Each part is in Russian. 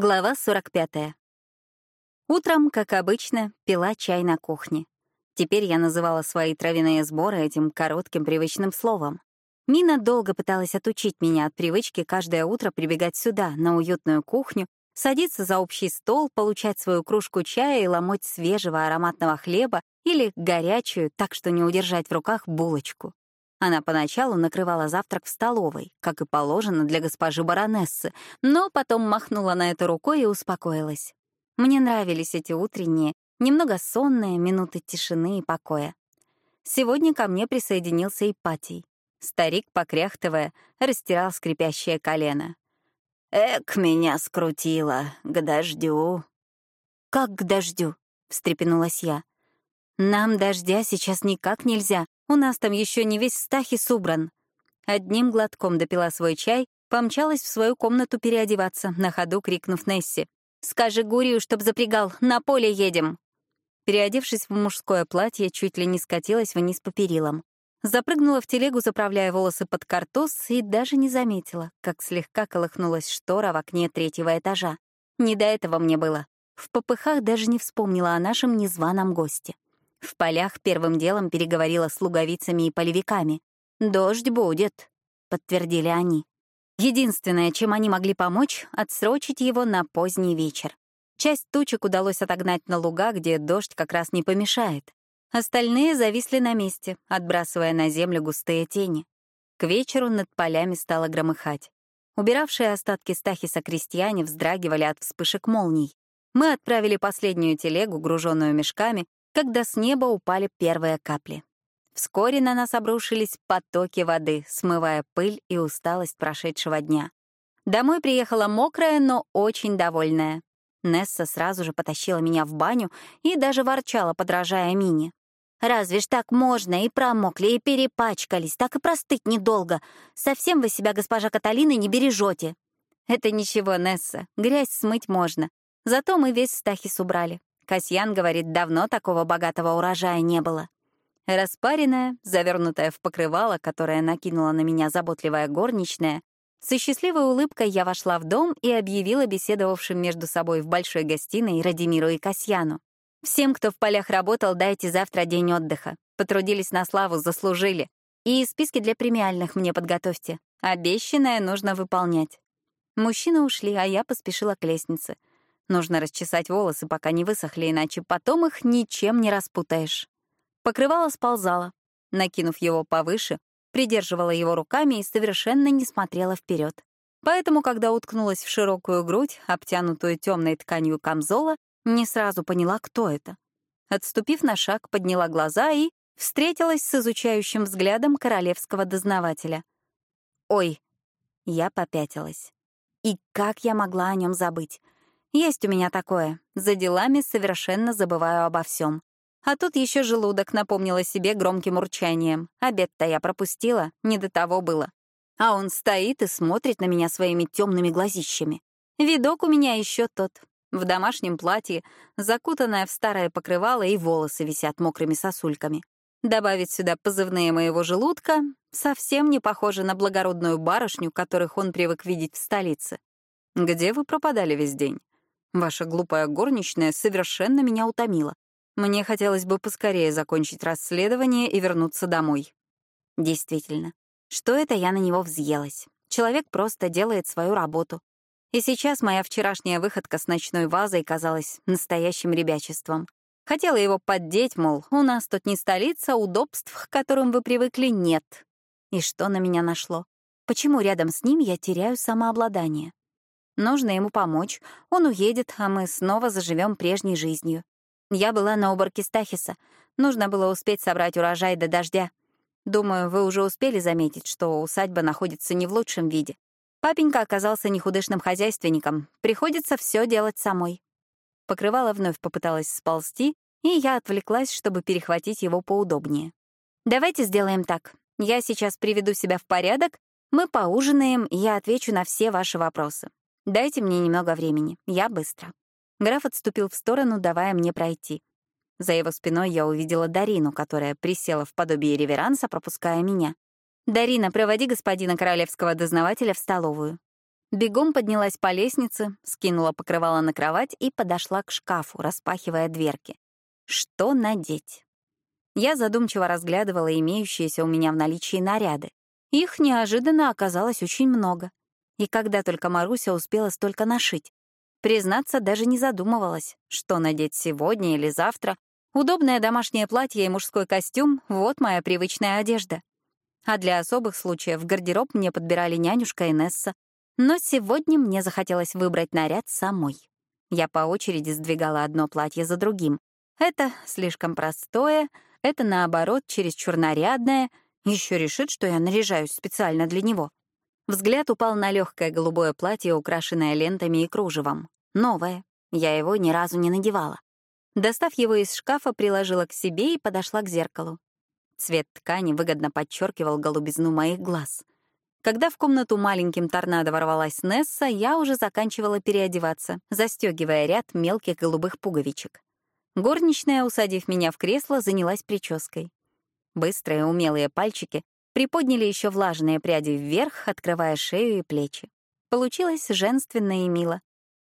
Глава 45. Утром, как обычно, пила чай на кухне. Теперь я называла свои травяные сборы этим коротким привычным словом. Мина долго пыталась отучить меня от привычки каждое утро прибегать сюда, на уютную кухню, садиться за общий стол, получать свою кружку чая и ломоть свежего ароматного хлеба или горячую, так что не удержать в руках, булочку. Она поначалу накрывала завтрак в столовой, как и положено для госпожи баронессы, но потом махнула на это рукой и успокоилась. Мне нравились эти утренние, немного сонные минуты тишины и покоя. Сегодня ко мне присоединился Ипатий. Старик, покряхтывая, растирал скрипящее колено. «Эк, меня скрутило. К дождю». «Как к дождю?» — встрепенулась я. «Нам дождя сейчас никак нельзя. У нас там еще не весь стахис убран. Одним глотком допила свой чай, помчалась в свою комнату переодеваться, на ходу крикнув Несси. «Скажи Гурию, чтоб запрягал, на поле едем!» Переодевшись в мужское платье, чуть ли не скатилась вниз по перилам. Запрыгнула в телегу, заправляя волосы под картуз, и даже не заметила, как слегка колыхнулась штора в окне третьего этажа. Не до этого мне было. В попыхах даже не вспомнила о нашем незваном госте. В полях первым делом переговорила с луговицами и полевиками. «Дождь будет», — подтвердили они. Единственное, чем они могли помочь — отсрочить его на поздний вечер. Часть тучек удалось отогнать на луга, где дождь как раз не помешает. Остальные зависли на месте, отбрасывая на землю густые тени. К вечеру над полями стало громыхать. Убиравшие остатки стахиса крестьяне вздрагивали от вспышек молний. Мы отправили последнюю телегу, груженную мешками, когда с неба упали первые капли. Вскоре на нас обрушились потоки воды, смывая пыль и усталость прошедшего дня. Домой приехала мокрая, но очень довольная. Несса сразу же потащила меня в баню и даже ворчала, подражая Мине. «Разве ж так можно? И промокли, и перепачкались, так и простыть недолго. Совсем вы себя, госпожа Каталина, не бережете». «Это ничего, Несса, грязь смыть можно. Зато мы весь стахис убрали. Касьян говорит, давно такого богатого урожая не было. Распаренная, завернутая в покрывало, которое накинула на меня заботливая горничная, со счастливой улыбкой я вошла в дом и объявила беседовавшим между собой в большой гостиной Радимиру и Касьяну. «Всем, кто в полях работал, дайте завтра день отдыха. Потрудились на славу, заслужили. И списки для премиальных мне подготовьте. Обещанное нужно выполнять». Мужчины ушли, а я поспешила к лестнице — Нужно расчесать волосы, пока не высохли, иначе потом их ничем не распутаешь. Покрывало сползало. Накинув его повыше, придерживала его руками и совершенно не смотрела вперед. Поэтому, когда уткнулась в широкую грудь, обтянутую темной тканью камзола, не сразу поняла, кто это. Отступив на шаг, подняла глаза и встретилась с изучающим взглядом королевского дознавателя. «Ой!» Я попятилась. И как я могла о нем забыть? Есть у меня такое. За делами совершенно забываю обо всем. А тут еще желудок напомнила себе громким урчанием. Обед-то я пропустила, не до того было. А он стоит и смотрит на меня своими темными глазищами. Видок у меня еще тот. В домашнем платье, закутанное в старое покрывало, и волосы висят мокрыми сосульками. Добавить сюда позывные моего желудка совсем не похоже на благородную барышню, которых он привык видеть в столице. «Где вы пропадали весь день?» Ваша глупая горничная совершенно меня утомила. Мне хотелось бы поскорее закончить расследование и вернуться домой. Действительно, что это я на него взъелась? Человек просто делает свою работу. И сейчас моя вчерашняя выходка с ночной вазой казалась настоящим ребячеством. Хотела его поддеть, мол, у нас тут не столица, удобств, к которым вы привыкли, нет. И что на меня нашло? Почему рядом с ним я теряю самообладание? Нужно ему помочь, он уедет, а мы снова заживем прежней жизнью. Я была на уборке Стахиса. Нужно было успеть собрать урожай до дождя. Думаю, вы уже успели заметить, что усадьба находится не в лучшем виде. Папенька оказался нехудышным хозяйственником. Приходится все делать самой. Покрывало вновь попыталась сползти, и я отвлеклась, чтобы перехватить его поудобнее. Давайте сделаем так. Я сейчас приведу себя в порядок, мы поужинаем, и я отвечу на все ваши вопросы. Дайте мне немного времени, я быстро». Граф отступил в сторону, давая мне пройти. За его спиной я увидела Дарину, которая присела в подобие реверанса, пропуская меня. «Дарина, проводи господина королевского дознавателя в столовую». Бегом поднялась по лестнице, скинула покрывало на кровать и подошла к шкафу, распахивая дверки. Что надеть? Я задумчиво разглядывала имеющиеся у меня в наличии наряды. Их неожиданно оказалось очень много. И когда только Маруся успела столько нашить. Признаться, даже не задумывалась, что надеть сегодня или завтра. Удобное домашнее платье и мужской костюм — вот моя привычная одежда. А для особых случаев в гардероб мне подбирали нянюшка Инесса, но сегодня мне захотелось выбрать наряд самой. Я по очереди сдвигала одно платье за другим. Это слишком простое, это, наоборот, чересчур нарядное. Еще решит, что я наряжаюсь специально для него. Взгляд упал на легкое голубое платье, украшенное лентами и кружевом. Новое. Я его ни разу не надевала. Достав его из шкафа, приложила к себе и подошла к зеркалу. Цвет ткани выгодно подчеркивал голубизну моих глаз — когда в комнату маленьким торнадо ворвалась Несса, я уже заканчивала переодеваться, застегивая ряд мелких голубых пуговичек. Горничная, усадив меня в кресло, занялась прической. Быстрые умелые пальчики приподняли еще влажные пряди вверх, открывая шею и плечи. Получилось женственно и мило.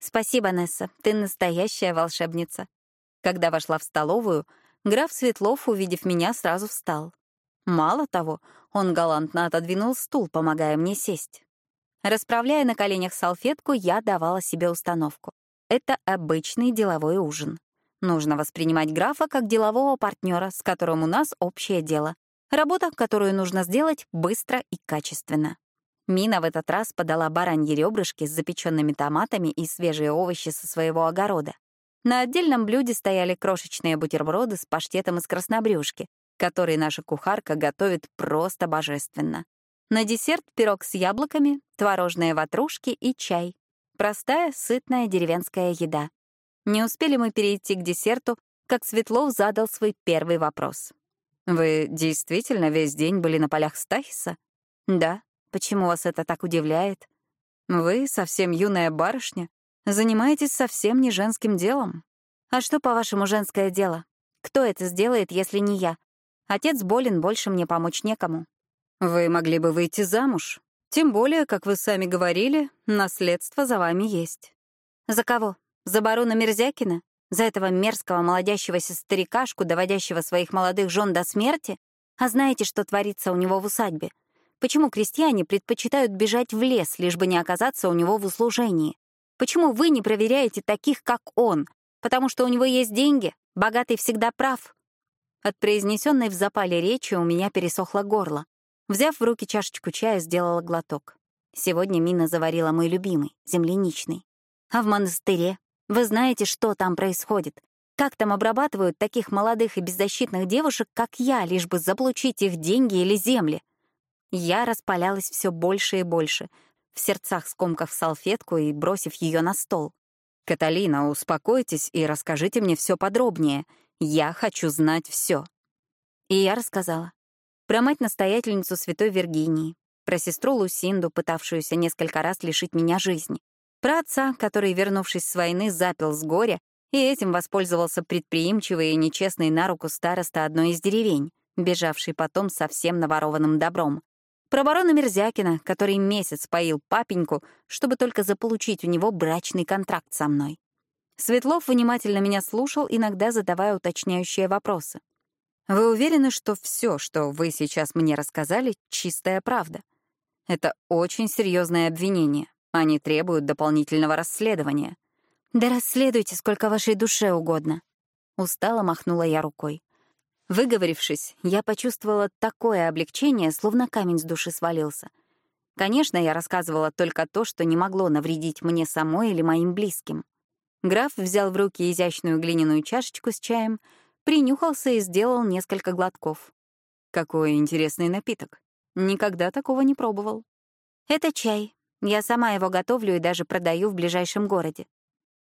«Спасибо, Несса, ты настоящая волшебница». Когда вошла в столовую, граф Светлов, увидев меня, сразу встал. Мало того, он галантно отодвинул стул, помогая мне сесть. Расправляя на коленях салфетку, я давала себе установку. Это обычный деловой ужин. Нужно воспринимать графа как делового партнера, с которым у нас общее дело. Работа, которую нужно сделать быстро и качественно. Мина в этот раз подала бараньи ребрышки с запеченными томатами и свежие овощи со своего огорода. На отдельном блюде стояли крошечные бутерброды с паштетом из краснобрюшки, который наша кухарка готовит просто божественно. На десерт пирог с яблоками, творожные ватрушки и чай. Простая, сытная деревенская еда. Не успели мы перейти к десерту, как Светлов задал свой первый вопрос. «Вы действительно весь день были на полях Стахиса?» «Да. Почему вас это так удивляет?» «Вы совсем юная барышня, занимаетесь совсем не женским делом». «А что, по-вашему, женское дело? Кто это сделает, если не я? Отец болен, больше мне помочь некому. Вы могли бы выйти замуж. Тем более, как вы сами говорили, наследство за вами есть. За кого? За барона Мерзякина? За этого мерзкого молодящегося старикашку, доводящего своих молодых жен до смерти? А знаете, что творится у него в усадьбе? Почему крестьяне предпочитают бежать в лес, лишь бы не оказаться у него в услужении? Почему вы не проверяете таких, как он? Потому что у него есть деньги, богатый всегда прав. От произнесенной в запале речи у меня пересохло горло. Взяв в руки чашечку чая, сделала глоток. Сегодня Мина заварила мой любимый, земляничный. А в монастыре? Вы знаете, что там происходит? Как там обрабатывают таких молодых и беззащитных девушек, как я, лишь бы заполучить их деньги или земли? Я распалялась все больше и больше, в сердцах скомкав салфетку и бросив ее на стол. «Каталина, успокойтесь и расскажите мне все подробнее. Я хочу знать все. И я рассказала. Про мать-настоятельницу святой Виргинии, про сестру Лусинду, пытавшуюся несколько раз лишить меня жизни, про отца, который, вернувшись с войны, запил с горя, и этим воспользовался предприимчивый и нечестный на руку староста одной из деревень, бежавший потом со всем наворованным добром. Про барона Мерзякина, который месяц поил папеньку, чтобы только заполучить у него брачный контракт со мной. Светлов внимательно меня слушал, иногда задавая уточняющие вопросы. «Вы уверены, что все, что вы сейчас мне рассказали, чистая правда? Это очень серьезное обвинение. Они требуют дополнительного расследования». «Да расследуйте, сколько вашей душе угодно». Устало махнула я рукой. Выговорившись, я почувствовала такое облегчение, словно камень с души свалился. Конечно, я рассказывала только то, что не могло навредить мне самой или моим близким. Граф взял в руки изящную глиняную чашечку с чаем, принюхался и сделал несколько глотков. Какой интересный напиток. Никогда такого не пробовал. Это чай. Я сама его готовлю и даже продаю в ближайшем городе.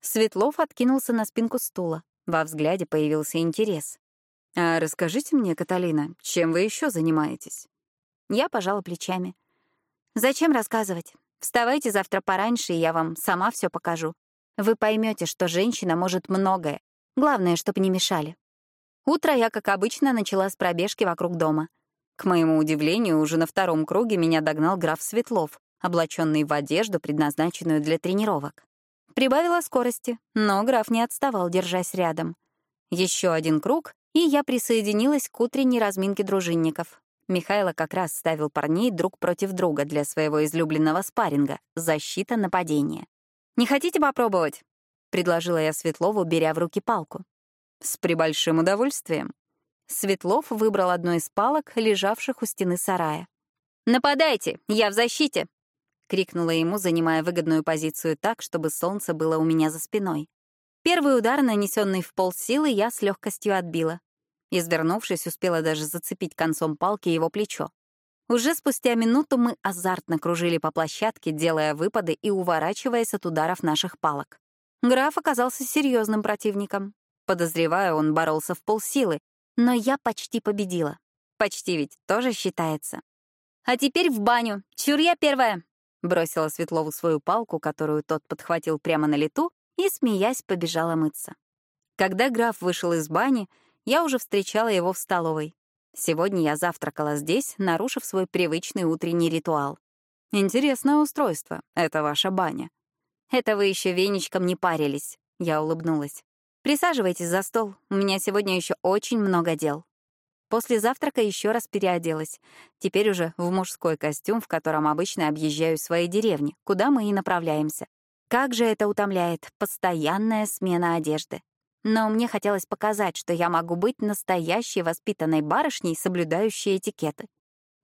Светлов откинулся на спинку стула. Во взгляде появился интерес. «А расскажите мне, Каталина, чем вы еще занимаетесь?» Я пожала плечами. «Зачем рассказывать? Вставайте завтра пораньше, и я вам сама все покажу. Вы поймете, что женщина может многое. Главное, чтобы не мешали. Утро я, как обычно, начала с пробежки вокруг дома. К моему удивлению, уже на втором круге меня догнал граф Светлов, облаченный в одежду, предназначенную для тренировок. Прибавила скорости, но граф не отставал, держась рядом. Еще один круг, и я присоединилась к утренней разминке дружинников. Михайло как раз ставил парней друг против друга для своего излюбленного спарринга — защита нападения. «Не хотите попробовать?» — предложила я Светлову, беря в руки палку. «С прибольшим удовольствием». Светлов выбрал одну из палок, лежавших у стены сарая. «Нападайте! Я в защите!» — крикнула ему, занимая выгодную позицию так, чтобы солнце было у меня за спиной. Первый удар, нанесенный в пол силы, я с легкостью отбила. Извернувшись, успела даже зацепить концом палки его плечо. Уже спустя минуту мы азартно кружили по площадке, делая выпады и уворачиваясь от ударов наших палок. Граф оказался серьезным противником. Подозреваю, он боролся в полсилы, но я почти победила. Почти ведь тоже считается. «А теперь в баню! Чур я первая!» Бросила Светлову свою палку, которую тот подхватил прямо на лету, и, смеясь, побежала мыться. Когда граф вышел из бани, я уже встречала его в столовой. Сегодня я завтракала здесь, нарушив свой привычный утренний ритуал. «Интересное устройство. Это ваша баня». «Это вы еще веничком не парились», — я улыбнулась. «Присаживайтесь за стол. У меня сегодня еще очень много дел». После завтрака еще раз переоделась. Теперь уже в мужской костюм, в котором обычно объезжаю свои деревни, куда мы и направляемся. Как же это утомляет, постоянная смена одежды. Но мне хотелось показать, что я могу быть настоящей воспитанной барышней, соблюдающей этикеты.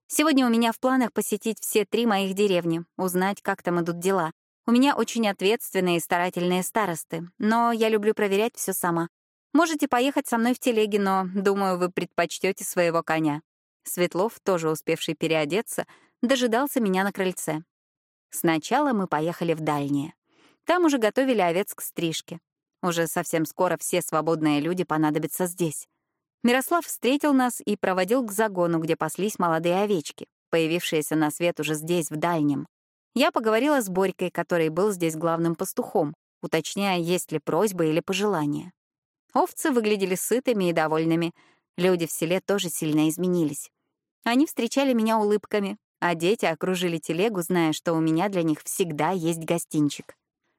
Сегодня у меня в планах посетить все три моих деревни, узнать, как там идут дела. У меня очень ответственные и старательные старосты, но я люблю проверять все сама. Можете поехать со мной в телеге, но, думаю, вы предпочтете своего коня. Светлов, тоже успевший переодеться, дожидался меня на крыльце. Сначала мы поехали в дальнее. Там уже готовили овец к стрижке. Уже совсем скоро все свободные люди понадобятся здесь. Мирослав встретил нас и проводил к загону, где паслись молодые овечки, появившиеся на свет уже здесь, в дальнем. Я поговорила с Борькой, который был здесь главным пастухом, уточняя, есть ли просьбы или пожелания. Овцы выглядели сытыми и довольными. Люди в селе тоже сильно изменились. Они встречали меня улыбками, а дети окружили телегу, зная, что у меня для них всегда есть гостинчик.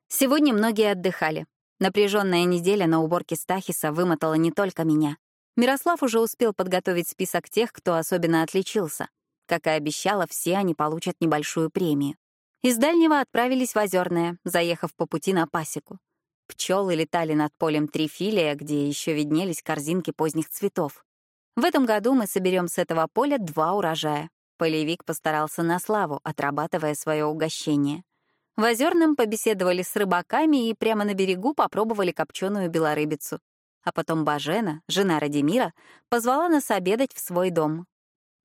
Сегодня многие отдыхали. Напряженная неделя на уборке Стахиса вымотала не только меня. Мирослав уже успел подготовить список тех, кто особенно отличился. Как и обещала, все они получат небольшую премию. Из дальнего отправились в Озерное, заехав по пути на пасеку. Пчелы летали над полем Трифилия, где еще виднелись корзинки поздних цветов. В этом году мы соберем с этого поля два урожая. Полевик постарался на славу, отрабатывая свое угощение. В Озерном побеседовали с рыбаками и прямо на берегу попробовали копченую белорыбицу. А потом Бажена, жена Радимира, позвала нас обедать в свой дом.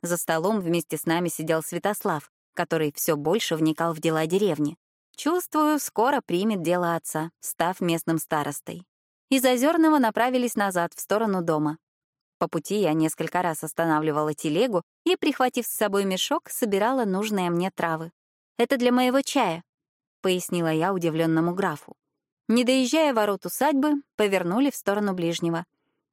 За столом вместе с нами сидел Святослав, который все больше вникал в дела деревни. Чувствую, скоро примет дело отца, став местным старостой. Из Озерного направились назад, в сторону дома. По пути я несколько раз останавливала телегу и, прихватив с собой мешок, собирала нужные мне травы. «Это для моего чая», — пояснила я удивленному графу. Не доезжая ворот усадьбы, повернули в сторону ближнего.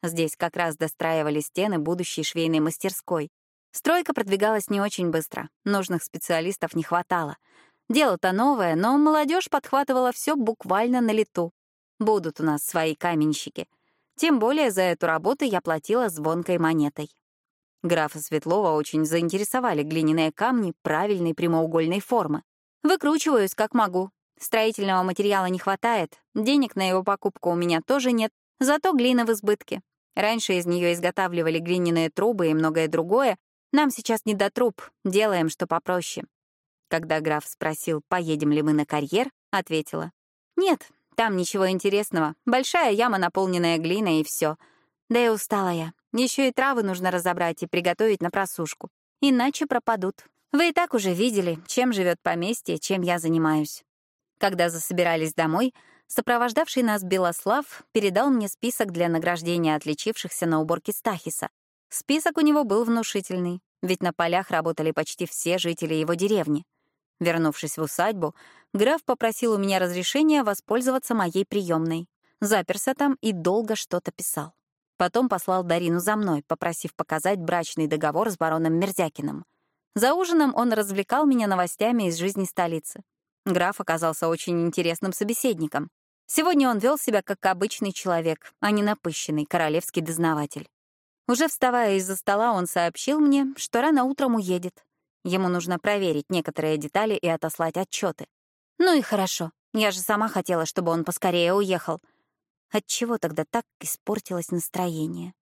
Здесь как раз достраивали стены будущей швейной мастерской. Стройка продвигалась не очень быстро, нужных специалистов не хватало. Дело-то новое, но молодежь подхватывала все буквально на лету. Будут у нас свои каменщики. Тем более за эту работу я платила звонкой монетой. Графа Светлова очень заинтересовали глиняные камни правильной прямоугольной формы. Выкручиваюсь, как могу. Строительного материала не хватает, денег на его покупку у меня тоже нет, зато глина в избытке. Раньше из нее изготавливали глиняные трубы и многое другое. Нам сейчас не до труб, делаем что попроще. Когда граф спросил, поедем ли мы на карьер, ответила. Нет, там ничего интересного. Большая яма, наполненная глиной, и все. Да и устала я. Еще и травы нужно разобрать и приготовить на просушку. Иначе пропадут. Вы и так уже видели, чем живет поместье, чем я занимаюсь. Когда засобирались домой, сопровождавший нас Белослав передал мне список для награждения отличившихся на уборке Стахиса. Список у него был внушительный, ведь на полях работали почти все жители его деревни. Вернувшись в усадьбу, граф попросил у меня разрешения воспользоваться моей приемной. Заперся там и долго что-то писал. Потом послал Дарину за мной, попросив показать брачный договор с бароном Мерзякиным — За ужином он развлекал меня новостями из жизни столицы. Граф оказался очень интересным собеседником. Сегодня он вел себя как обычный человек, а не напыщенный королевский дознаватель. Уже вставая из-за стола, он сообщил мне, что рано утром уедет. Ему нужно проверить некоторые детали и отослать отчеты. Ну и хорошо. Я же сама хотела, чтобы он поскорее уехал. Отчего тогда так испортилось настроение?